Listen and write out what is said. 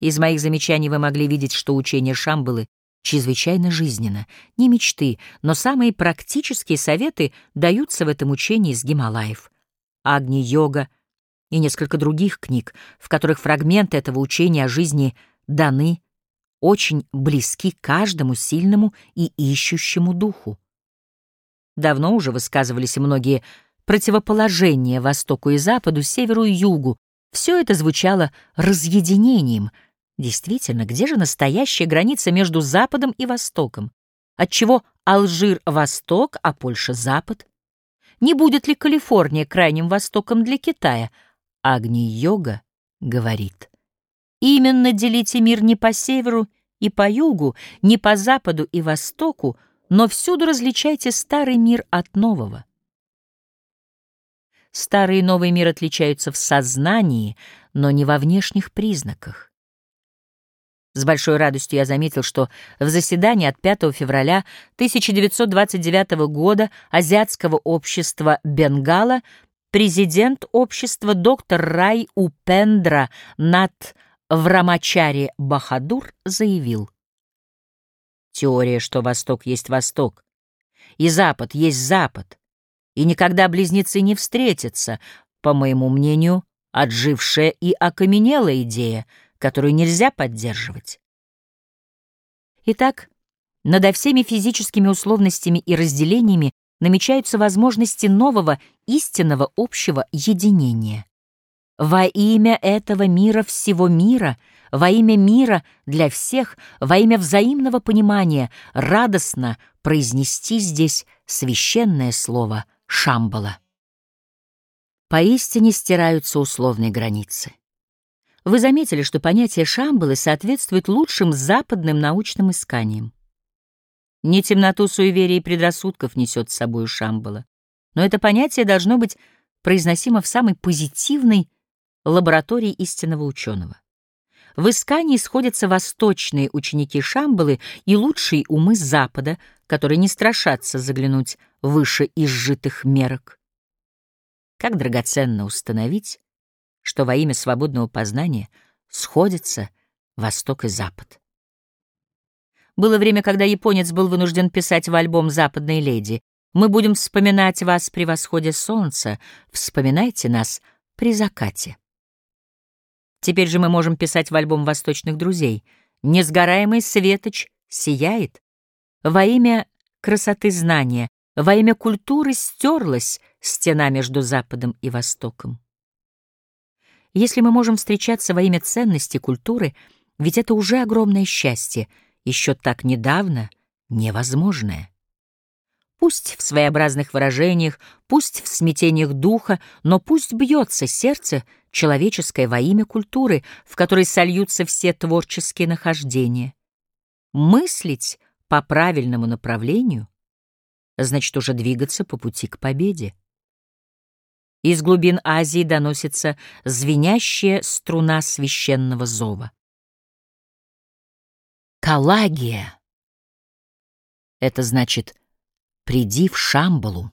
Из моих замечаний вы могли видеть, что учение Шамбалы чрезвычайно жизненно. Не мечты, но самые практические советы даются в этом учении из Гималаев. Агни-йога и несколько других книг, в которых фрагменты этого учения о жизни даны, очень близки каждому сильному и ищущему духу. Давно уже высказывались многие противоположения Востоку и Западу, Северу и Югу. Все это звучало разъединением. Действительно, где же настоящая граница между Западом и Востоком? Отчего Алжир — Восток, а Польша — Запад? Не будет ли Калифорния крайним Востоком для Китая? Агни-йога говорит. Именно делите мир не по северу и по югу, не по западу и востоку, но всюду различайте старый мир от нового. Старый и новый мир отличаются в сознании, но не во внешних признаках. С большой радостью я заметил, что в заседании от 5 февраля 1929 года Азиатского общества Бенгала президент общества доктор Рай Упендра Нат Врамачари Бахадур заявил. Теория, что Восток есть Восток, и Запад есть Запад, и никогда близнецы не встретятся, по моему мнению, отжившая и окаменелая идея, которую нельзя поддерживать. Итак, надо всеми физическими условностями и разделениями намечаются возможности нового истинного общего единения. Во имя этого мира всего мира, во имя мира для всех, во имя взаимного понимания, радостно произнести здесь священное слово «Шамбала». Поистине стираются условные границы. Вы заметили, что понятие Шамбалы соответствует лучшим западным научным исканиям. Не темноту суеверий и предрассудков несет с собой Шамбала, но это понятие должно быть произносимо в самой позитивной лаборатории истинного ученого. В искании сходятся восточные ученики Шамбалы и лучшие умы Запада, которые не страшатся заглянуть выше изжитых мерок. Как драгоценно установить, что во имя свободного познания сходятся Восток и Запад. Было время, когда японец был вынужден писать в альбом «Западной леди». «Мы будем вспоминать вас при восходе солнца, вспоминайте нас при закате». Теперь же мы можем писать в альбом «Восточных друзей». Несгораемый светоч сияет. Во имя красоты знания, во имя культуры стерлась стена между Западом и Востоком. Если мы можем встречаться во имя ценности культуры, ведь это уже огромное счастье, еще так недавно невозможное. Пусть в своеобразных выражениях, пусть в смятениях духа, но пусть бьется сердце человеческое во имя культуры, в которой сольются все творческие нахождения. Мыслить по правильному направлению значит уже двигаться по пути к победе. Из глубин Азии доносится звенящая струна священного зова. Калагия — это значит «приди в Шамбалу».